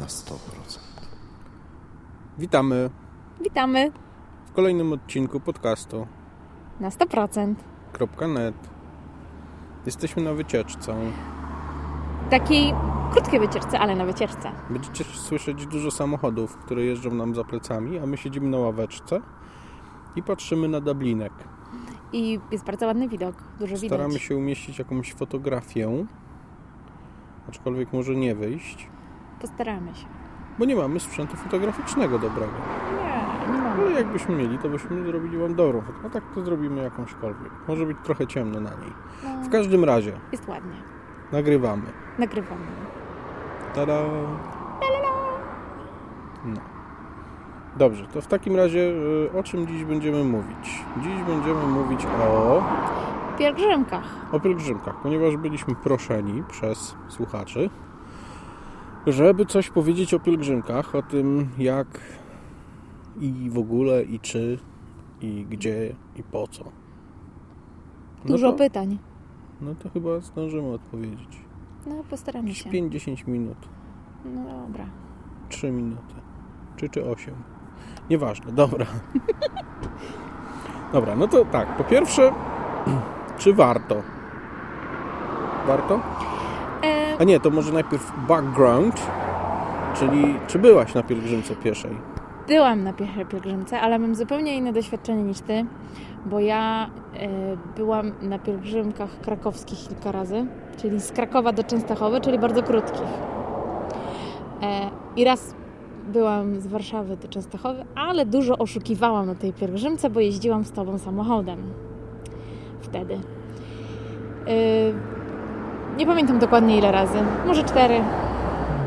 Na 100%. Witamy Witamy w kolejnym odcinku podcastu na 100%. .net. Jesteśmy na wycieczce. Takiej krótkiej wycieczce, ale na wycieczce. Będziecie słyszeć dużo samochodów, które jeżdżą nam za plecami, a my siedzimy na ławeczce i patrzymy na Dublinek. I jest bardzo ładny widok, dużo widać. Staramy się umieścić jakąś fotografię, aczkolwiek może nie wyjść, Postaramy się. bo nie mamy sprzętu fotograficznego dobrego. Nie, nie Ale mamy. jakbyśmy mieli, to byśmy zrobili Wam dobrą fotkę. A tak to zrobimy jakąśkolwiek. Może być trochę ciemno na niej. No, W każdym razie, jest ładnie. nagrywamy. Nagrywamy. Tada! No. Dobrze, to w takim razie y, o czym dziś będziemy mówić? Dziś będziemy mówić o, pielgrzymkach. o pielgrzymkach, ponieważ byliśmy proszeni przez słuchaczy, żeby coś powiedzieć o pielgrzymkach, o tym jak i w ogóle, i czy, i gdzie, i po co. No Dużo to, pytań. No to chyba zdążymy odpowiedzieć. No, postaramy się. 5-10 minut. No dobra. 3 minuty. Czy czy 8? Nieważne, dobra. dobra, no to tak. Po pierwsze, czy warto? Warto? A nie, to może najpierw background, czyli czy byłaś na pielgrzymce pieszej? byłam na pierwszej pielgrzymce, ale mam zupełnie inne doświadczenie niż ty, bo ja e, byłam na pielgrzymkach krakowskich kilka razy, czyli z Krakowa do Częstochowy, czyli bardzo krótkich. E, I raz byłam z Warszawy do Częstochowy, ale dużo oszukiwałam na tej pielgrzymce, bo jeździłam z tobą samochodem. Wtedy. E, nie pamiętam dokładnie ile razy. Może cztery,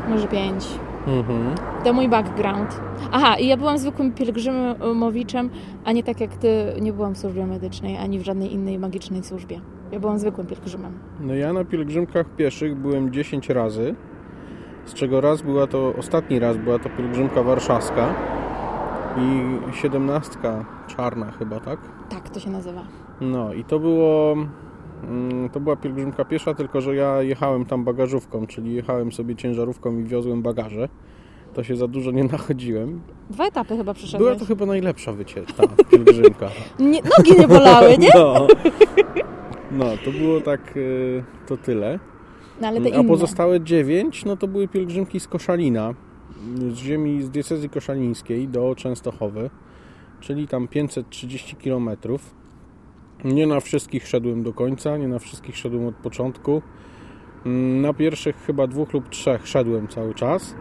może pięć. Mhm. To mój background. Aha, i ja byłam zwykłym pielgrzymowiczem, a nie tak jak ty, nie byłam w służbie medycznej, ani w żadnej innej magicznej służbie. Ja byłam zwykłym pielgrzymem. No ja na pielgrzymkach pieszych byłem 10 razy, z czego raz była to, ostatni raz była to pielgrzymka warszawska i siedemnastka czarna chyba, tak? Tak to się nazywa. No i to było. Mm, To była pielgrzymka piesza, tylko że ja jechałem tam bagażówką, czyli jechałem sobie ciężarówką i wiozłem bagaże. To się za dużo nie nachodziłem. Dwa etapy chyba Była przeszedłeś. to chyba najlepsza wycieczka, pielgrzymka. Nie, nogi nie bolały, nie? No. no, to było tak, y, to tyle. No A pozostałe dziewięć, no to były pielgrzymki z Koszalina, z ziemi, z diecezji koszalińskiej do Częstochowy, czyli tam 530 km. Nie na wszystkich szedłem do końca, nie na wszystkich szedłem od początku. Mm, Na pierwszych chyba dwóch lub trzech szedłem cały czas.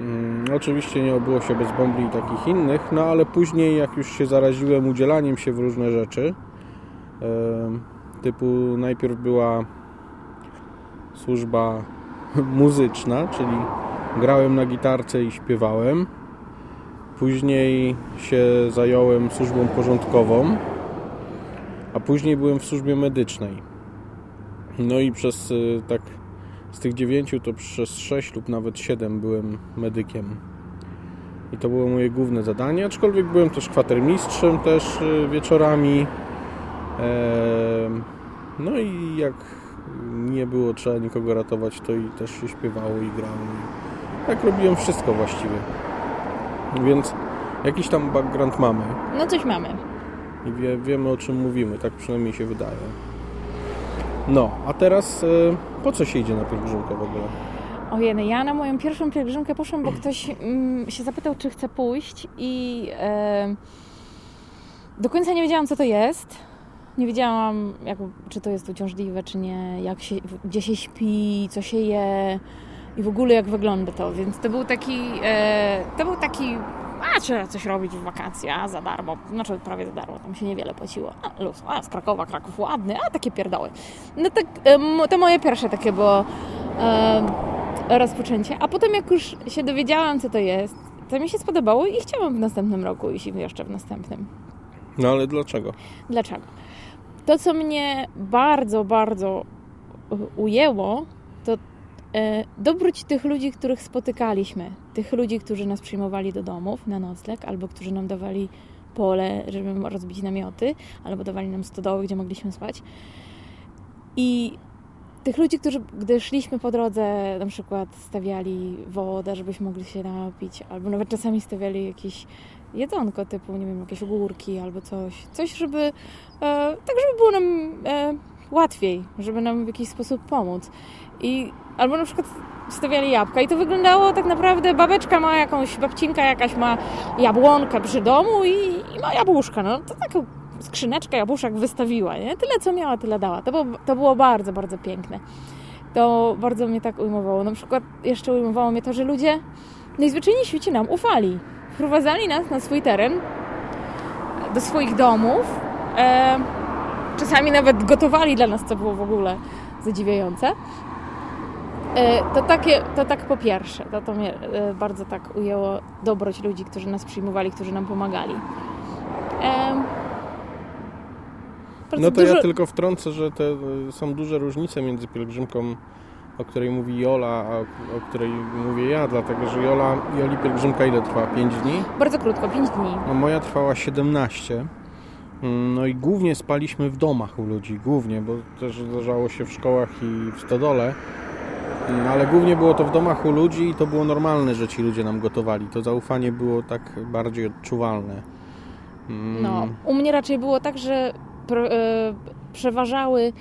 Mm, Oczywiście nie obyło się bez bombli i takich innych, no ale później jak już się zaraziłem udzielaniem się w różne rzeczy, typu najpierw była służba muzyczna, czyli grałem na gitarce i śpiewałem. Później się zająłem służbą porządkową, a później byłem w służbie medycznej. No i przez y, tak z tych dziewięciu to przez sześć lub nawet siedem byłem medykiem. I to było moje główne zadanie, aczkolwiek byłem też kwatermistrzem też y, wieczorami. No i jak nie było trzeba nikogo ratować, to i też się śpiewało i grało. Tak robiłem wszystko właściwie. Więc jakiś tam background mamy No coś mamy. I wie, wiemy o czym mówimy, tak przynajmniej się wydaje. No, a teraz y, po co się idzie na pielgrzymkę w ogóle? Ojej, ja na moją pierwszą pielgrzymkę poszłam, bo ktoś mm, się zapytał, czy chcę pójść i e, do końca nie wiedziałam, co to jest. Nie wiedziałam, jak, czy to jest uciążliwe, czy nie, jak się, gdzie się śpi, co się je i w ogóle jak wygląda to. Więc to był taki, e, to był taki, a trzeba coś robić w wakacje, a za darmo, znaczy prawie za darmo, tam się niewiele płaciło. A, luz, a z Krakowa, Kraków ładny, a takie pierdoły. No tak, e, to moje pierwsze takie było. E, rozpoczęcie. A potem jak już się dowiedziałam, co to jest, to mi się spodobało i chciałam w następnym roku iść jeszcze w następnym. No ale dlaczego? Dlaczego? To, co mnie bardzo, bardzo ujęło, to e, dobroć tych ludzi, których spotykaliśmy. Tych ludzi, którzy nas przyjmowali do domów na nocleg, albo którzy nam dawali pole, żeby rozbić namioty, albo dawali nam stodoły, gdzie mogliśmy spać. I tych ludzi, którzy gdy szliśmy po drodze, na przykład stawiali wodę, żebyśmy mogli się napić, albo nawet czasami stawiali jakieś jedzonko typu, nie wiem, jakieś ogórki albo coś. Coś, żeby e, tak, żeby było nam e, łatwiej, żeby nam w jakiś sposób pomóc. I albo na przykład stawiali jabłka i to wyglądało tak naprawdę, babeczka ma jakąś, babcinka jakaś ma jabłonkę przy domu i, i ma jabłuszka, no to taką skrzyneczkę jabłuszek wystawiła, nie? Tyle co miała, tyle dała. To było, to było bardzo, bardzo piękne. To bardzo mnie tak ujmowało. Na przykład jeszcze ujmowało mnie to, że ludzie najzwyczajniej w świecie nam ufali. Wprowadzali nas na swój teren, do swoich domów. E, czasami nawet gotowali dla nas, co było w ogóle zadziwiające. E, to, takie, to tak po pierwsze, to, to mnie e, bardzo tak ujęło dobroć ludzi, którzy nas przyjmowali, którzy nam pomagali. no to dużo... ja tylko wtrącę, że te e, są duże różnice między pielgrzymką, o której mówi Jola, a o której mówię ja, dlatego że Jola, Joli pielgrzymka ile trwa? 5 dni? Bardzo krótko, 5 dni. No moja trwała 17. Mm, no i głównie spaliśmy w domach u ludzi, głównie, bo też zdarzało się w szkołach i w stodole. No, ale głównie było to w domach u ludzi i to było normalne, że ci ludzie nam gotowali. To zaufanie było tak bardziej odczuwalne. Mm. No, u mnie raczej było tak, że e, przeważały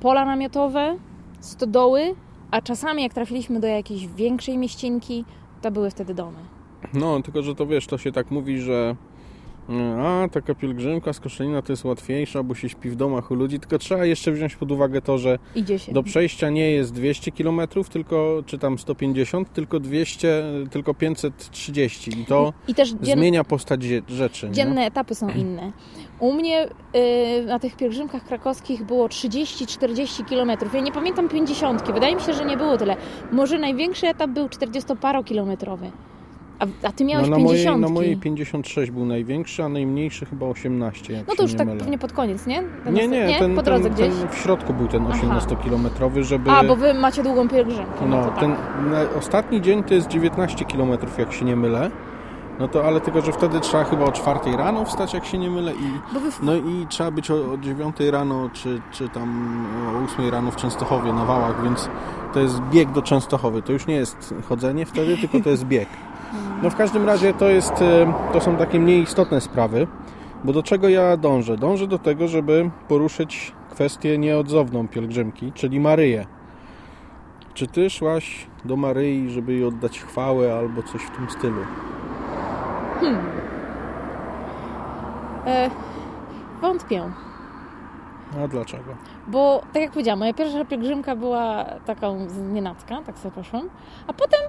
pola namiotowe, stodoły, a czasami jak trafiliśmy do jakiejś większej mieścinki, to były wtedy domy. No, tylko że to wiesz, to się tak mówi, że a, taka pielgrzymka z Koszalina to jest łatwiejsza, bo się śpi w domach u ludzi, tylko trzeba jeszcze wziąć pod uwagę to, że do przejścia nie jest 200 km, tylko, czy tam 150, tylko 200, tylko 530 i to I też dzien... zmienia postać rzeczy. Dzienne nie? etapy są inne. U mnie yy, na tych pielgrzymkach krakowskich było 30-40 km. Ja nie pamiętam 50. Wydaje mi się, że nie było tyle. Może największy etap był 40-parokilometrowy. A, a ty miałeś no, na 50. Mojej, na mojej 56 był największy, a najmniejszy chyba 18. no to już tak mylę. pewnie pod koniec, nie? Ten nie, nie, nie? Ten, po drodze ten, gdzieś. Ten w środku był ten 18-kilometrowy, żeby. A, bo wy macie długą pielgrzymkę. No, no ten tak. ostatni dzień to jest 19 km, jak się nie mylę. No to ale tylko, że wtedy trzeba chyba o 4 rano wstać, jak się nie mylę i, no i trzeba być o, o 9 rano, czy, czy tam o 8 rano w Częstochowie na wałach, więc to jest bieg do Częstochowy. To już nie jest chodzenie wtedy, tylko to jest bieg. No w każdym razie to jest, e, to są takie mniej istotne sprawy, bo do czego ja dążę? Dążę do tego, żeby poruszyć kwestię nieodzowną pielgrzymki, czyli Maryję. Czy ty szłaś do Maryi, żeby jej oddać chwałę albo coś w tym stylu? Hmm. E, wątpię. A dlaczego? Bo, tak jak powiedziałam, moja pierwsza pielgrzymka była taką z nienacka, tak sobie poszłam, a potem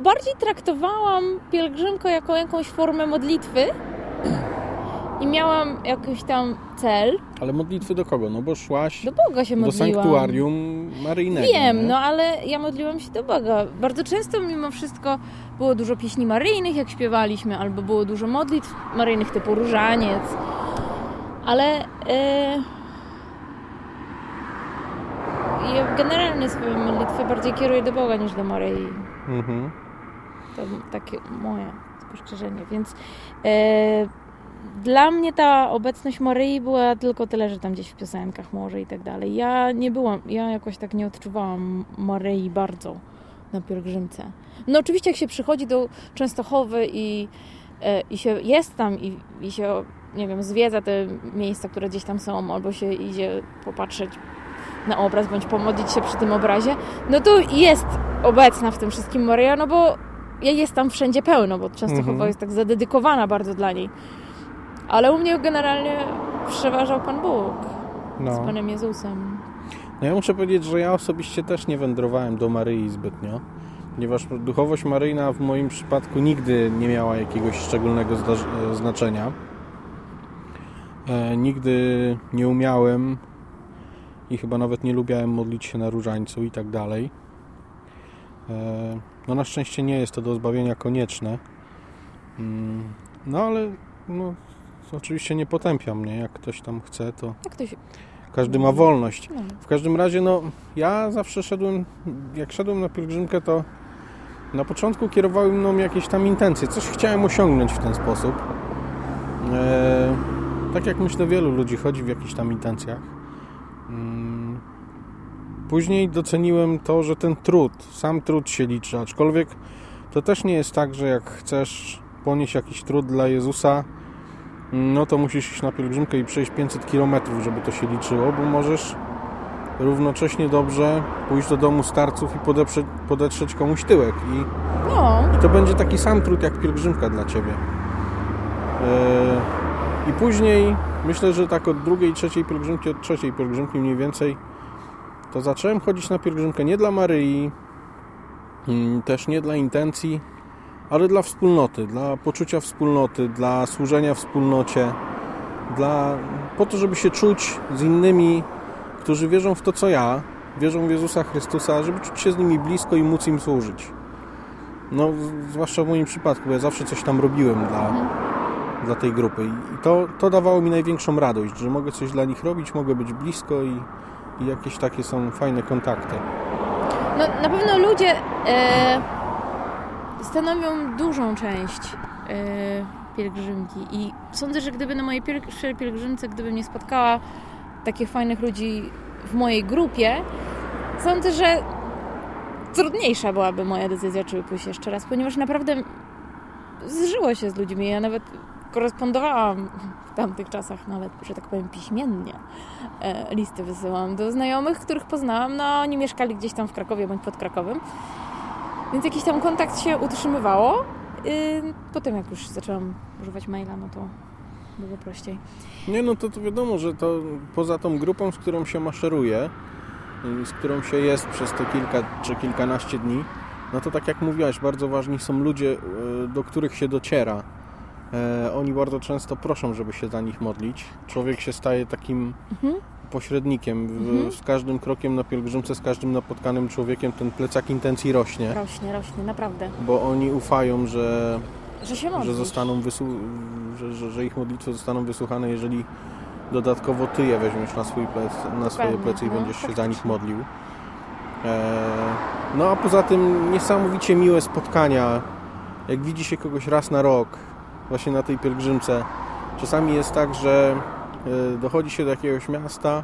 bardziej traktowałam pielgrzymkę jako jakąś formę modlitwy i miałam jakiś tam cel. Ale modlitwy do kogo? No bo szłaś do Boga się modliłam. Do sanktuarium maryjnego. Wiem, nie? no ale ja modliłam się do Boga. Bardzo często mimo wszystko było dużo pieśni maryjnych, jak śpiewaliśmy, albo było dużo modlitw maryjnych typu różaniec. Ale yy... ja generalnie swoje modlitwy bardziej kieruję do Boga niż do Maryi. Mhm. To takie moje spostrzeżenie, więc e, dla mnie ta obecność Maryi była tylko tyle, że tam gdzieś w piosenkach może i tak dalej. Ja nie byłam, ja jakoś tak nie odczuwałam Maryi bardzo na pielgrzymce. No oczywiście jak się przychodzi do Częstochowy i, e, i się jest tam i, i się, nie wiem, zwiedza te miejsca, które gdzieś tam są, albo się idzie popatrzeć na obraz, bądź pomodlić się przy tym obrazie, no to jest obecna w tym wszystkim Maryja, no bo jest tam wszędzie pełno, bo Częstochowa mhm. jest tak zadedykowana bardzo dla niej. Ale u mnie generalnie przeważał Pan Bóg no. z Panem Jezusem. No ja muszę powiedzieć, że ja osobiście też nie wędrowałem do Maryi zbytnio, ponieważ duchowość maryjna w moim przypadku nigdy nie miała jakiegoś szczególnego znaczenia. E, nigdy nie umiałem i chyba nawet nie lubiałem modlić się na różańcu i tak dalej. E, no na szczęście nie jest to do zbawienia konieczne. Mm, No ale no, oczywiście nie potępiam mnie. Jak ktoś tam chce, to każdy ma wolność. No. W każdym razie, no, ja zawsze szedłem, jak szedłem na pielgrzymkę, to na początku kierowały mną jakieś tam intencje. Coś chciałem osiągnąć w ten sposób. E, tak jak myślę, wielu ludzi chodzi w jakichś tam intencjach. Mm, Później doceniłem to, że ten trud, sam trud się liczy, aczkolwiek to też nie jest tak, że jak chcesz ponieść jakiś trud dla Jezusa, no to musisz iść na pielgrzymkę i przejść 500 km, żeby to się liczyło, bo możesz równocześnie dobrze pójść do domu starców i podetrzeć, podetrzeć komuś tyłek i, No, i to będzie taki sam trud jak pielgrzymka dla Ciebie. Eee, I później myślę, że tak od drugiej, trzeciej pielgrzymki, od trzeciej pielgrzymki mniej więcej to zacząłem chodzić na pielgrzymkę nie dla Maryi, mm, też nie dla intencji, ale dla wspólnoty, dla poczucia wspólnoty, dla służenia wspólnocie, dla, po to, żeby się czuć z innymi, którzy wierzą w to, co ja, wierzą w Jezusa Chrystusa, żeby czuć się z nimi blisko i móc im służyć. No, zwłaszcza w moim przypadku, bo ja zawsze coś tam robiłem dla, dla tej grupy i i to, to dawało mi największą radość, że mogę coś dla nich robić, mogę być blisko i, i jakieś takie są fajne kontakty. no na pewno ludzie e, stanowią dużą część e, pielgrzymki i sądzę, że gdyby na mojej pierwszej pielgrzymce, gdybym nie spotkała takich fajnych ludzi w mojej grupie, sądzę, że trudniejsza byłaby moja decyzja, czy pójść jeszcze raz, ponieważ naprawdę zżyło się z ludźmi. Ja nawet korespondowałam w tamtych czasach, nawet, że tak powiem, piśmiennie. E, listy wysyłam do znajomych, których poznałam. No, oni mieszkali gdzieś tam w Krakowie bądź pod Krakowem. Więc jakiś tam kontakt się utrzymywało. Yy, Potem jak już zaczęłam używać maila, no to było prościej. Nie, no to, to wiadomo, że to poza tą grupą, z którą się maszeruje, y, z którą się jest przez te kilka czy kilkanaście dni, no to tak jak mówiłaś, bardzo ważni są ludzie, y, do których się dociera. E, Oni bardzo często proszą, żeby się za nich modlić. Człowiek się staje takim Mhm. pośrednikiem. Mhm. Z każdym krokiem na pielgrzymce, z każdym napotkanym człowiekiem ten plecak intencji rośnie, Rośnie, rośnie, naprawdę. bo oni ufają, że, Że się modlisz. że zostaną wysłu- że, że, że ich modlitwy zostaną wysłuchane, jeżeli dodatkowo ty je weźmiesz na, swój plec, na swoje plecy i no, będziesz się za nich modlił. E, no a poza tym niesamowicie miłe spotkania. Jak widzi się kogoś raz na rok, właśnie na tej pielgrzymce, czasami jest tak, że e, dochodzi się do jakiegoś miasta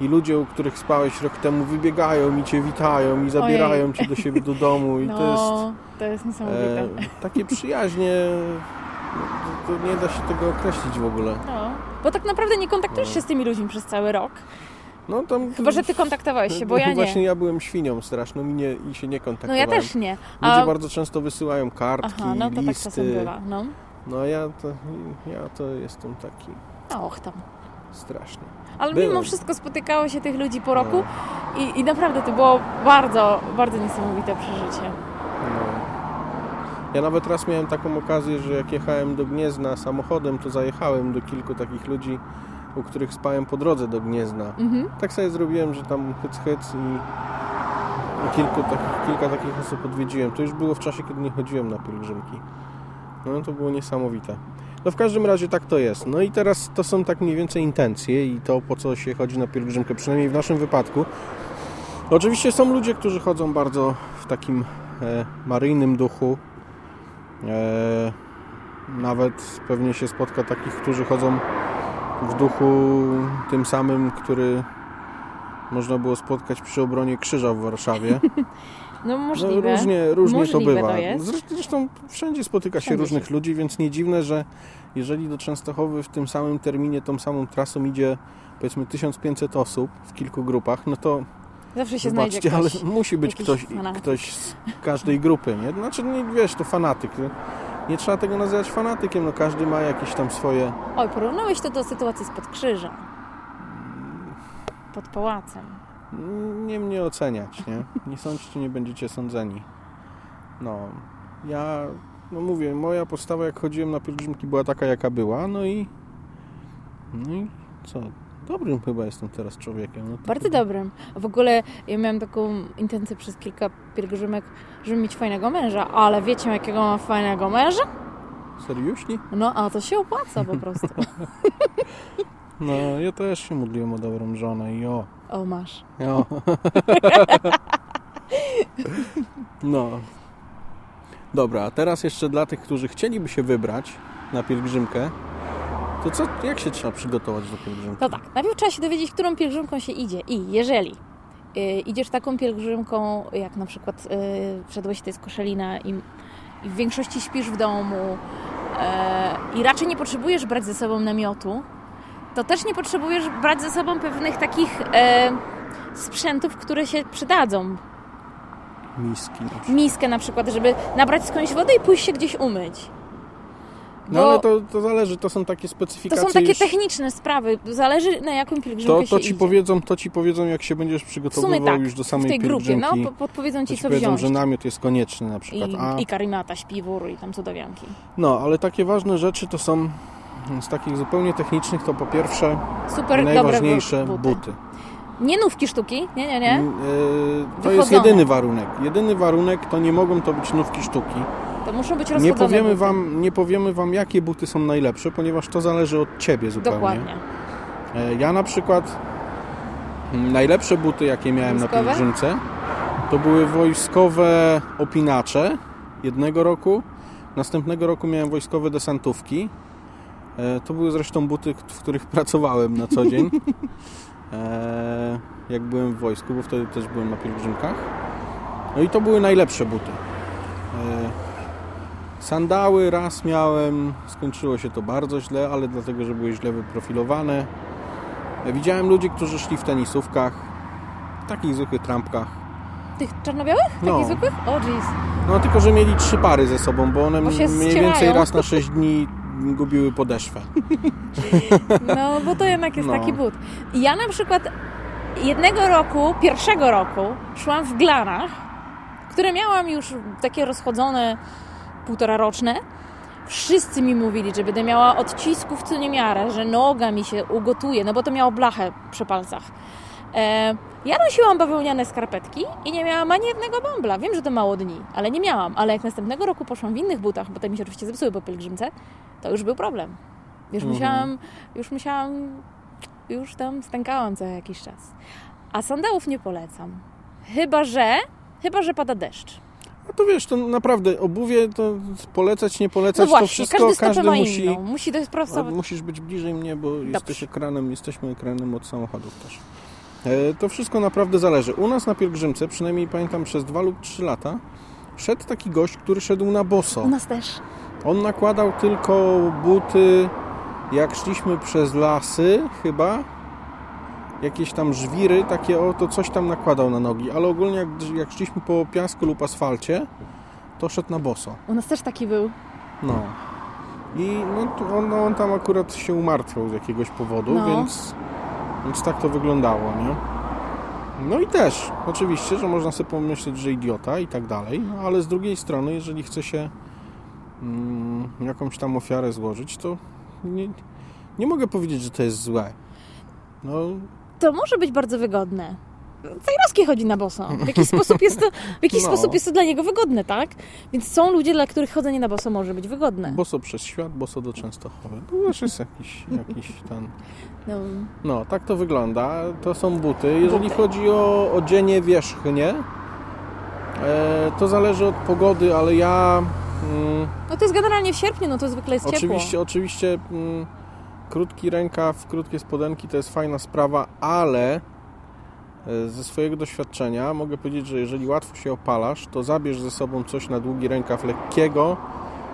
i ludzie, u których spałeś rok temu, wybiegają i cię witają i zabierają cię do siebie do domu i no, to jest to jest niesamowite. E, takie przyjaźnie, to to nie da się tego określić w ogóle. No, bo tak naprawdę nie kontaktujesz się z tymi ludźmi przez cały rok. No tam... Chyba, że ty kontaktowałeś się, bo ja Właśnie nie. ja byłem świnią straszną i, nie, i się nie No kontaktowałem. ja też nie. Ludzie A... bardzo często wysyłają kartki, Aha, no to tak listy. czasem bywa. No. No ja to, ja to jestem taki Och tam. straszny. Ale Byłem. mimo wszystko spotykało się tych ludzi po roku No. i, i naprawdę to było bardzo, bardzo niesamowite przeżycie. No. Ja nawet raz miałem taką okazję, że jak jechałem do Gniezna samochodem, to zajechałem do kilku takich ludzi, u których spałem po drodze do Gniezna. Mhm. Tak sobie zrobiłem, że tam hyc, hyc i, i kilku takich, kilka takich osób odwiedziłem. To już było w czasie, kiedy nie chodziłem na pielgrzymki. No to było niesamowite. No w każdym razie tak to jest. No i teraz to są tak mniej więcej intencje i to po co się chodzi na pielgrzymkę, przynajmniej w naszym wypadku. Oczywiście są ludzie, którzy chodzą bardzo w takim e, maryjnym duchu. E, nawet pewnie się spotka takich, którzy chodzą w duchu tym samym, który można było spotkać przy obronie krzyża w Warszawie. No No, możliwe. różnie różnie to Możliwe bywa. to jest. Zresztą, wszędzie spotyka się Wszędzie różnych się- ludzi, więc nie dziwne, że jeżeli do Częstochowy w tym samym terminie, tą samą trasą idzie powiedzmy 1500 osób w kilku grupach, no to Zawsze się znajdzie zobaczcie, ale ktoś. musi być ktoś, fanatyk. ktoś z każdej grupy, nie? Znaczy, nie, wiesz, to fanatyk. Nie trzeba tego nazywać fanatykiem, no każdy ma jakieś tam swoje... Oj, porównałeś to do sytuacji spod krzyża. Pod pałacem. Nie mnie oceniać, nie? Nie sądźcie, nie będziecie sądzeni. No, ja, no mówię, moja postawa jak chodziłem na pielgrzymki była taka jaka była, no i no i co? Dobrym chyba jestem teraz człowiekiem. No Bardzo dobrym. W ogóle ja miałam taką intencję przez kilka pielgrzymek, żeby mieć fajnego męża, ale wiecie jakiego mam fajnego męża? Seriuśnie? No, a to się opłaca po prostu. No, ja też się modliłem o dobrą żonę i o. O, masz. Jo. No. Dobra, a teraz jeszcze dla tych, którzy chcieliby się wybrać na pielgrzymkę, to co, jak się trzeba przygotować do pielgrzymki? To tak, najpierw trzeba się dowiedzieć, którą pielgrzymką się idzie. I jeżeli y, idziesz taką pielgrzymką, jak na przykład y, wszedłeś tutaj z Koszalina i, i w większości śpisz w domu e, i raczej nie potrzebujesz brać ze sobą namiotu, to też nie potrzebujesz brać ze sobą pewnych takich e, sprzętów, które się przydadzą. Miski na przykład. Miskę na przykład, żeby nabrać skądś wodę i pójść się gdzieś umyć. No ale to, to zależy, to są takie to specyfikacje są takie już- techniczne sprawy. Zależy na jaką pielgrzymkę to, się to ci idzie. powiedzą, to ci powiedzą, jak się będziesz W przygotowywał tak, już do w samej tej grupie, no, podpowiedzą to Ci, ci co powiedzą, wziąć. że namiot jest konieczny na przykład. I, A, I karimata, śpiwór i tam cudowianki. no, ale takie ważne rzeczy to są z takich zupełnie technicznych, to po pierwsze Super najważniejsze buty. buty. Nie nówki sztuki, nie, nie, nie. E, To jest Wychodzone. jedyny warunek. Jedyny warunek to nie mogą to być nówki sztuki. To muszą być Nie powiemy, buty. wam, nie powiemy wam, jakie buty są najlepsze, ponieważ to zależy od ciebie zupełnie. Dokładnie. E, Ja na przykład mm, najlepsze buty, jakie miałem Wojskowe? na pielgrzymce, to były wojskowe opinacze jednego roku. Następnego roku miałem wojskowe desantówki. E, To były zresztą buty, w których pracowałem na co dzień. E, Jak byłem w wojsku, bo wtedy też byłem na pielgrzymkach. No i to były najlepsze buty. E, Sandały raz miałem, skończyło się to bardzo źle, ale dlatego, że były źle wyprofilowane. Widziałem ludzi, którzy szli w tenisówkach, w takich zwykłych trampkach. Tych czarno-białych? No. Takich zwykłych? O, jeez. No tylko, że mieli trzy pary ze sobą, bo one Bo mniej ścierają. więcej raz na sześć dni gubiły podeszwę. No, bo to jednak jest No. taki but. Ja na przykład jednego roku, pierwszego roku szłam w glanach, które miałam już takie rozchodzone półtora roczne. Wszyscy mi mówili, że będę miała odcisków co niemiarę, że noga mi się ugotuje, no bo to miało blachę przy palcach. E, ja nosiłam bawełniane skarpetki i nie miałam ani jednego bąbla. Wiem, że to mało dni, ale nie miałam. Ale jak następnego roku poszłam w innych butach, bo te mi się oczywiście zepsuły po pielgrzymce, to już był problem. Już Mhm. musiałam, już musiałam, już tam stękałam co jakiś czas. A sandałów nie polecam. Chyba, że, chyba, że pada deszcz. No to wiesz, to naprawdę obuwie to polecać, nie No polecać, to właśnie, wszystko każdy każdy musi... inną. Musi to. Musisz być bliżej mnie, bo jesteś ekranem, jesteśmy ekranem od samochodów też. E, To wszystko naprawdę zależy. U nas na pielgrzymce, przynajmniej pamiętam przez dwa lub trzy lata, szedł taki gość, który szedł na boso. U nas też. On nakładał tylko buty, jak szliśmy przez lasy chyba, jakieś tam żwiry, takie o, to coś tam nakładał na nogi, ale ogólnie jak, jak szliśmy po piasku lub asfalcie, to szedł na boso. U nas też taki był. No. I no, on, on tam akurat się umartwiał z jakiegoś powodu, No. więc, więc tak to wyglądało, nie? No i też, oczywiście, że można sobie pomyśleć, że idiota i tak dalej, no, ale z drugiej strony, jeżeli chce się jakąś tam ofiarę złożyć, to nie, nie mogę powiedzieć, że to jest złe. No, To może być bardzo wygodne. Cajrowski chodzi na boso. W jakiś sposób jest to, w jakiś No. sposób jest to dla niego wygodne, tak? Więc są ludzie, dla których chodzenie na boso może być wygodne. boso przez świat, boso do Częstochowy. To też jest jakiś, jakiś ten... No, No, tak to wygląda. To są buty. Jeżeli Buty. chodzi o odzienie wierzchnie, e, to zależy od pogody, ale ja mm, no to jest generalnie w sierpniu, no to zwykle jest oczywiście, ciepło. oczywiście mm, krótki rękaw, krótkie spodenki to jest fajna sprawa, ale e, ze swojego doświadczenia mogę powiedzieć, że jeżeli łatwo się opalasz, to zabierz ze sobą coś na długi rękaw lekkiego,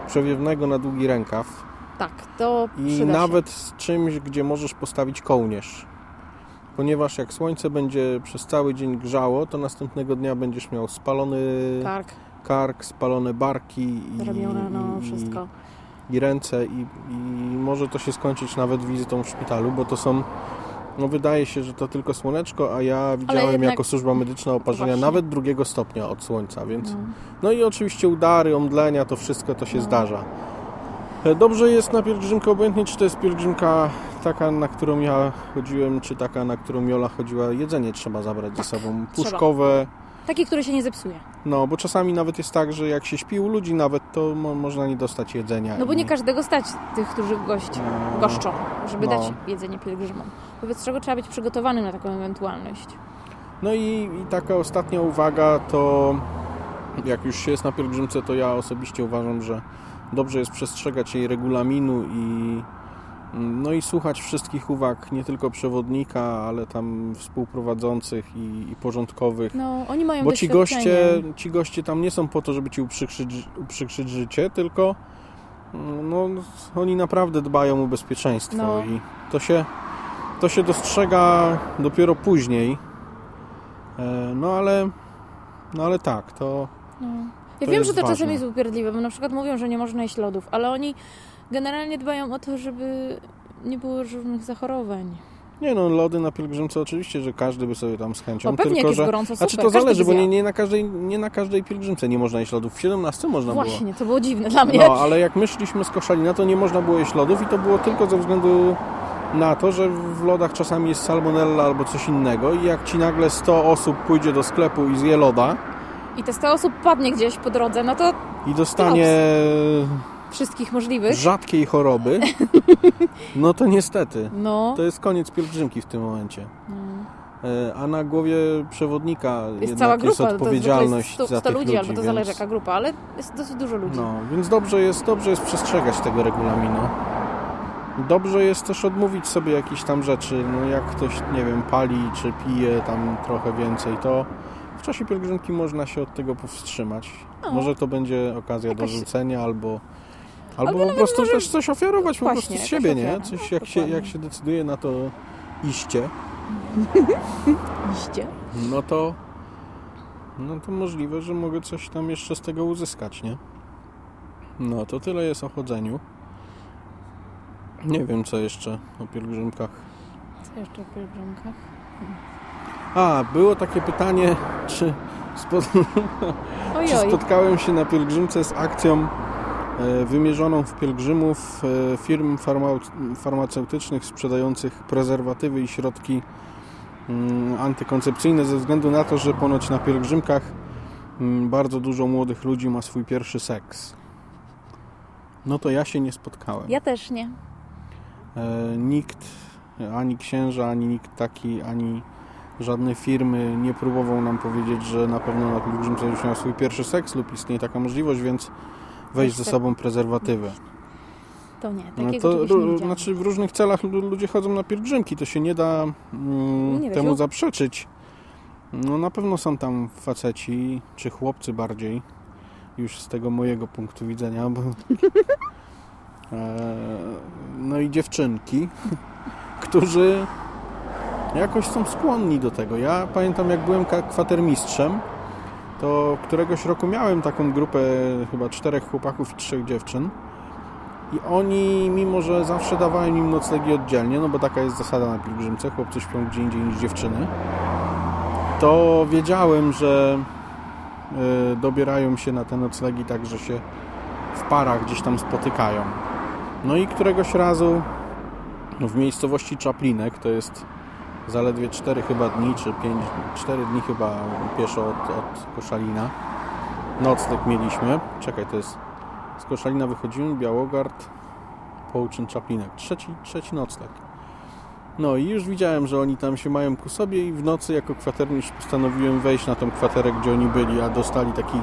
przewiewnego na długi rękaw. Tak, to I nawet z czymś, gdzie możesz postawić kołnierz. Ponieważ jak słońce będzie przez cały dzień grzało, to następnego dnia będziesz miał spalony się. Kark, spalone barki i, wszystko. i ręce i, i może to się skończyć nawet wizytą w szpitalu, bo to są no wydaje się, że to tylko słoneczko, a ja widziałem jednak- jako służba medyczna oparzenia nawet drugiego stopnia od słońca, więc No. no i oczywiście udary, omdlenia, to wszystko to się No. zdarza. E, Dobrze jest na pielgrzymkę, obojętnie czy to jest pielgrzymka taka, na którą ja chodziłem, czy taka, na którą Jola chodziła. Jedzenie trzeba zabrać ze sobą. trzeba. Taki, który się nie zepsuje. No, bo czasami nawet jest tak, że jak się śpi u ludzi nawet, to mo można nie dostać jedzenia. No bo i- nie każdego stać tych, którzy gość, No. goszczą, żeby No. dać jedzenie pielgrzymom. Wobec czego trzeba być przygotowanym na taką ewentualność. No i, i taka ostatnia uwaga to jak już się jest na pielgrzymce, to ja osobiście uważam, że dobrze jest przestrzegać jej regulaminu i no i słuchać wszystkich uwag, nie tylko przewodnika, ale tam współprowadzących i, i porządkowych. No, oni mają Bo ci goście, ci goście tam nie są po to, żeby ci uprzykrzyć, uprzykrzyć życie, tylko no, oni naprawdę dbają o bezpieczeństwo No. i to się, to się dostrzega dopiero później. E, No ale, no ale tak, to No. Ja To wiem, że to czasem ważne. jest upierdliwe, bo na przykład mówią, że nie można jeść lodów, ale oni generalnie dbają o to, żeby nie było różnych zachorowań. nie no, lody na pielgrzymce oczywiście, że każdy by sobie tam z chęcią, O, pewnie tylko jak jest gorąco, super. znaczy to każdy zależy, bo nie, nie, na każdej, nie na każdej pielgrzymce nie można jeść lodów. W 17 można było. Właśnie, to było dziwne dla mnie. No, ale jak my szliśmy z Koszalina, to nie można było jeść lodów i to było tylko ze względu na to, że w lodach czasami jest salmonella albo coś innego i jak ci nagle 100 osób pójdzie do sklepu i zje loda I te 100 osób padnie gdzieś po drodze, no to i dostanie wszystkich możliwych. rzadkiej choroby, no to niestety, No. to jest koniec pielgrzymki w tym momencie. no. E, A na głowie przewodnika Jest cała grupa, jest to odpowiedzialność jest 100, za 100 tych ludzi, ludzi, albo to więc... zależy jaka grupa, ale jest dosyć dużo ludzi. No, więc dobrze jest, dobrze jest przestrzegać tego regulaminu. Dobrze jest też odmówić sobie jakichś tam rzeczy, no jak ktoś, nie wiem, pali czy pije tam trochę więcej, to w czasie pielgrzymki można się od tego powstrzymać. No. Może to będzie okazja do rzucenia albo albo, Albo po prostu może- też coś ofiarować po Właśnie, prostu z siebie, nie? Coś jak się, jak się decyduje na to iście, Iście. no to no to możliwe, że mogę coś tam jeszcze z tego uzyskać, nie? No, to tyle jest o chodzeniu. Nie wiem, co jeszcze o pielgrzymkach. Co jeszcze o pielgrzymkach? A, było takie pytanie, czy, spod... czy spotkałem się na pielgrzymce z akcją wymierzoną w pielgrzymów e, firm farmaceutycznych sprzedających prezerwatywy i środki mm, antykoncepcyjne ze względu na to, że ponoć na pielgrzymkach mm, bardzo dużo młodych ludzi ma swój pierwszy seks. No to ja się nie spotkałem. ja też nie. E, nikt, ani księża, ani nikt taki, ani żadne firmy nie próbował nam powiedzieć, że na pewno na pielgrzymce już miał swój pierwszy seks lub istnieje taka możliwość, więc weź ze sobą prezerwatywę. To nie, No takiego to czegoś nie widziałam. znaczy w różnych celach lu- ludzie chodzą na pielgrzymki, to się nie da mm, Nie temu się. zaprzeczyć. No na pewno są tam faceci, czy chłopcy bardziej, już z tego mojego punktu widzenia, bo e, no i dziewczynki, którzy jakoś są skłonni do tego. Ja pamiętam jak byłem kwatermistrzem, to któregoś roku miałem taką grupę chyba czterech chłopaków i trzech dziewczyn. I oni, mimo że zawsze dawałem im noclegi oddzielnie, no bo taka jest zasada na pielgrzymce, chłopcy śpią gdzie indziej niż dziewczyny, to wiedziałem, że y, dobierają się na te noclegi tak, że się w parach gdzieś tam spotykają. No i któregoś razu w miejscowości Czaplinek, to jest zaledwie 4 chyba dni, czy 5, 4 dni chyba pieszo od, od Koszalina, nocleg mieliśmy. Czekaj, to jest z Koszalina wychodzimy, Białogard, Połczyn, Czaplinek. Trzeci, trzeci nocleg. No i już widziałem, że oni tam się mają ku sobie i w nocy jako kwatermistrz postanowiłem wejść na tą kwaterę, gdzie oni byli, a dostali taki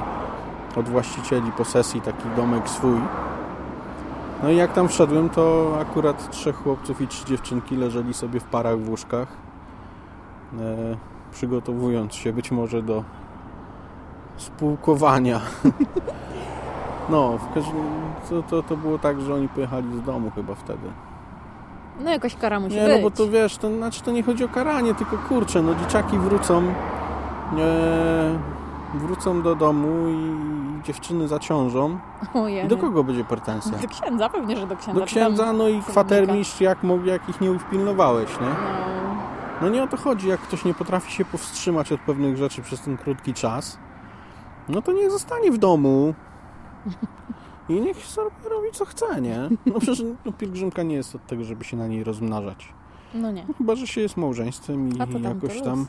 od właścicieli posesji taki domek swój. No i jak tam wszedłem, to akurat trzech chłopców i trzy dziewczynki leżeli sobie w parach w łóżkach, przygotowując się być może do spółkowania. No, w każdym to, to, to było tak, że oni pojechali z domu chyba wtedy. No jakaś kara musi Nie, być. no bo to wiesz, to znaczy to nie chodzi o karanie, tylko kurczę, no dzieciaki wrócą e, wrócą do domu i dziewczyny zaciążą. Ojej. I do kogo będzie pretensja? Do księdza, pewnie, że do księdza. Do księdza, no i kwatermistrz, jak, jak ich nie upilnowałeś, nie? No, No nie o to chodzi, jak ktoś nie potrafi się powstrzymać od pewnych rzeczy przez ten krótki czas, no to niech zostanie w domu. i niech sobie robi co chce, nie? No przecież no, pielgrzymka nie jest od tego, żeby się na niej rozmnażać. No nie. Chyba, że się jest małżeństwem i tam jakoś tam luz.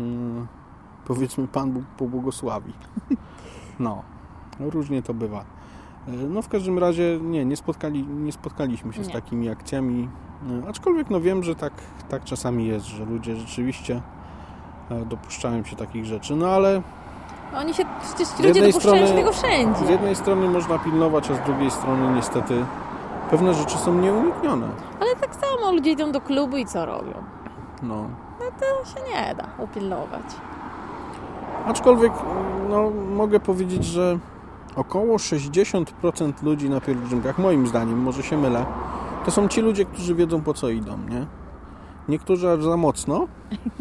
mm, powiedzmy Pan Bóg pobłogosławi. No, różnie to bywa. E, No w każdym razie nie, nie, spotkali, nie spotkaliśmy się z Nie. takimi akcjami. E, Aczkolwiek no wiem, że tak, tak czasami jest, że ludzie rzeczywiście e, dopuszczają się takich rzeczy. No ale Oni się, przecież ci ludzie dopuszczają się strony- tego wszędzie. z jednej strony można pilnować, a z drugiej strony niestety pewne rzeczy są nieuniknione. Ale tak samo ludzie idą do klubu i co robią? No. To się nie da upilnować. Aczkolwiek no, mogę powiedzieć, że około 60% ludzi na pielgrzymkach, moim zdaniem, może się mylę, to są ci ludzie, którzy wiedzą po co idą, nie? Niektórzy aż za mocno,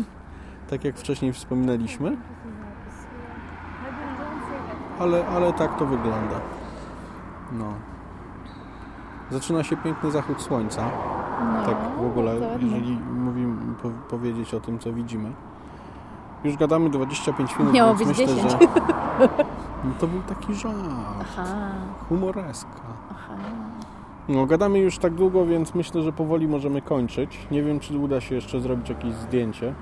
tak jak wcześniej wspominaliśmy, ale, ale tak to wygląda. No. Zaczyna się piękny zachód słońca. No, Tak w ogóle, jeżeli mówimy po, powiedzieć o tym, co widzimy. Już gadamy 25 minut, Miało więc być myślę, 10. że no to był taki żart, Aha, humoreska. aha. No, gadamy już tak długo, więc myślę, że powoli możemy kończyć. Nie wiem, czy uda się jeszcze zrobić jakieś zdjęcie.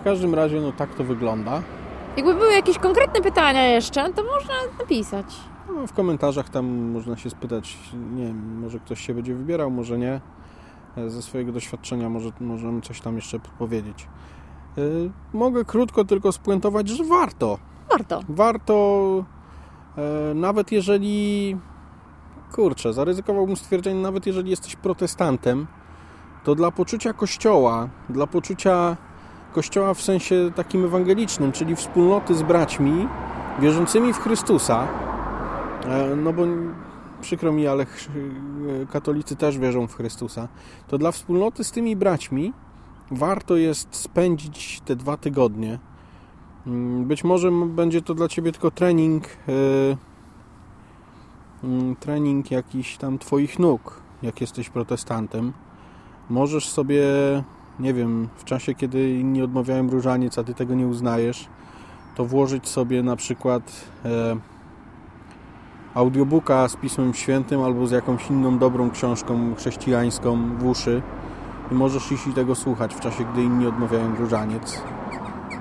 W każdym razie, no tak to wygląda. Jakby były jakieś konkretne pytania jeszcze, to można napisać. No, w komentarzach tam można się spytać, nie wiem, może ktoś się będzie wybierał, może nie. E, Ze swojego doświadczenia może możemy coś tam jeszcze powiedzieć. Mogę krótko tylko spuentować, że warto. Warto. Warto, e, nawet jeżeli, kurczę, zaryzykowałbym stwierdzenie, nawet jeżeli jesteś protestantem, to dla poczucia kościoła, dla poczucia kościoła w sensie takim ewangelicznym, czyli wspólnoty z braćmi wierzącymi w Chrystusa, e, no bo przykro mi, ale e, katolicy też wierzą w Chrystusa, to dla wspólnoty z tymi braćmi warto jest spędzić te dwa tygodnie. Mm, Być może będzie to dla Ciebie tylko trening, e, trening jakiś tam Twoich nóg, jak jesteś protestantem. Możesz sobie, nie wiem, w czasie, kiedy inni odmawiają różaniec, a Ty tego nie uznajesz, to włożyć sobie na przykład e, audiobooka z Pismem Świętym albo z jakąś inną dobrą książką chrześcijańską w uszy i możesz iść i tego słuchać w czasie, gdy inni odmawiają różaniec.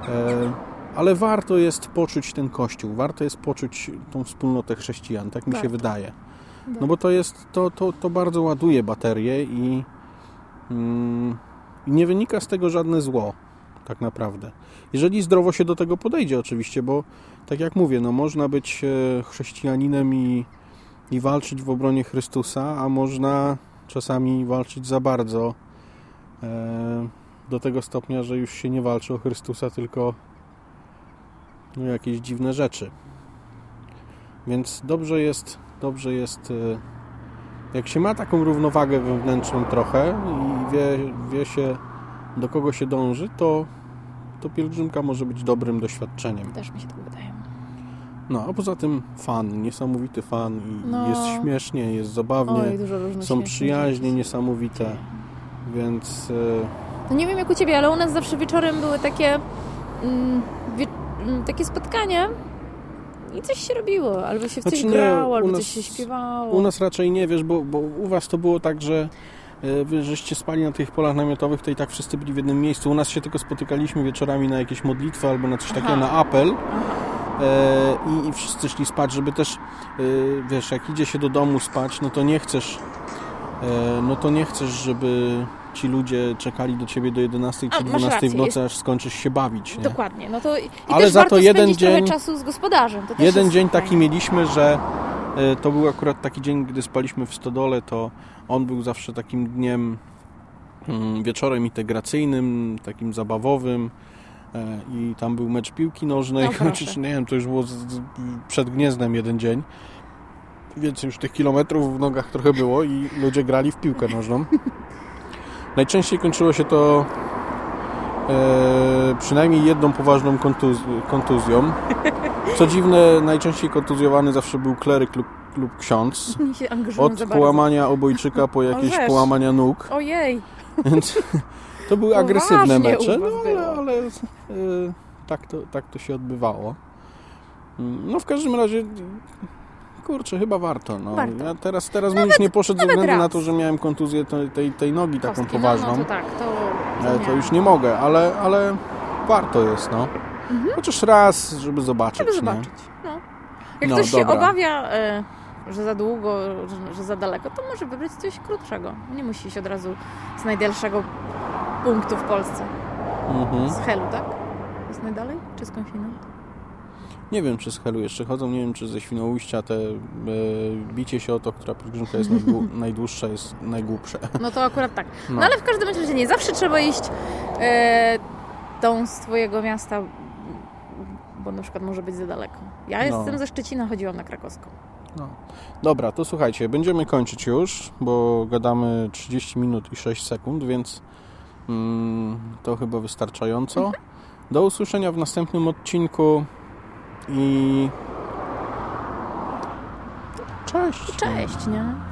E, ale warto jest poczuć ten kościół, warto jest poczuć tą wspólnotę chrześcijan, tak mi się Warto. wydaje. No bo to jest, to, to, to bardzo ładuje baterię i, mm, i nie wynika z tego żadne zło, tak naprawdę. Jeżeli zdrowo się do tego podejdzie oczywiście, bo tak jak mówię, no można być e, chrześcijaninem i, i walczyć w obronie Chrystusa, a można czasami walczyć za bardzo e, do tego stopnia, że już się nie walczy o Chrystusa, tylko no, jakieś dziwne rzeczy. Więc dobrze jest, dobrze jest, e, jak się ma taką równowagę wewnętrzną trochę i wie, wie się, do kogo się dąży, to, to pielgrzymka może być dobrym doświadczeniem. Też mi się tak wydaje. No, a poza tym fan, niesamowity fan i No. jest śmiesznie, jest zabawnie, Oj, są przyjaźnie niesamowite, więc e, No nie wiem jak u Ciebie, ale u nas zawsze wieczorem były takie mm, wie, takie spotkania i coś się robiło. Albo się w coś Znaczy nie, grało, albo nas- coś się śpiewało. u nas raczej nie, wiesz, bo, bo u Was to było tak, że e, wy żeście spali na tych polach namiotowych, to i tak wszyscy byli w jednym miejscu. U nas się tylko spotykaliśmy wieczorami na jakieś modlitwy albo na coś Aha. takiego, na apel. E, i, i wszyscy szli spać, żeby też, e, wiesz, jak idzie się do domu spać, no to nie chcesz, e, no to nie chcesz, żeby ci ludzie czekali do ciebie do 11 A, czy masz 12 rację, w nocy, aż skończysz się bawić, nie? Dokładnie. No to, I Ale za to jeden dzień- czasu z gospodarzem. Jeden dzień taki fajne. mieliśmy, że e, to był akurat taki dzień, gdy spaliśmy w stodole, to on był zawsze takim dniem mm, wieczorem integracyjnym, takim zabawowym e, i tam był mecz piłki nożnej, No chociaż nie wiem, to już było z, z, przed Gniezdem jeden dzień, więc już tych kilometrów w nogach trochę było i ludzie grali w piłkę nożną. Najczęściej kończyło się to e, przynajmniej jedną poważną kontuz kontuzją. Co dziwne, najczęściej kontuzjowany zawsze był kleryk lub, lub ksiądz. Od połamania obojczyka po jakieś żeż. połamania nóg. Ojej, Więc to były Poważnie agresywne mecze, no ale, ale e, tak, to, tak to się odbywało. No w każdym razie, kurczę, chyba warto. No. Warto. Ja teraz, teraz bym już nie poszedł ze względu na raz. to, że miałem kontuzję tej, tej, tej nogi taką Kostki. poważną. No, no to tak, to, to, to już nie mogę, ale, ale warto jest, no. Chociaż raz, żeby zobaczyć, Mhm. Żeby zobaczyć. No. Jak No, ktoś dobra. się obawia, e, że za długo, że, że za daleko, to może wybrać coś krótszego. Nie musi iść od razu z najdalszego punktu w Polsce. Mhm. Z Helu, tak? Jest najdalej? Czy z Konfina? Nie wiem, czy z Helu jeszcze chodzą, nie wiem, czy ze Świnoujścia te e, bicie się o to, która pielgrzymka jest najdłu- najdłuższa, jest najgłupsze. No to akurat tak. No, No. ale w każdym razie nie zawsze trzeba iść e, tą z twojego miasta, bo na przykład może być za daleko. Ja No. jestem ze Szczecina, chodziłam na krakowską. No. Dobra, to słuchajcie, będziemy kończyć już, bo gadamy 30 minut i 6 sekund, więc mm, to chyba wystarczająco. Do usłyszenia w następnym odcinku i cześć. Cześć, nie?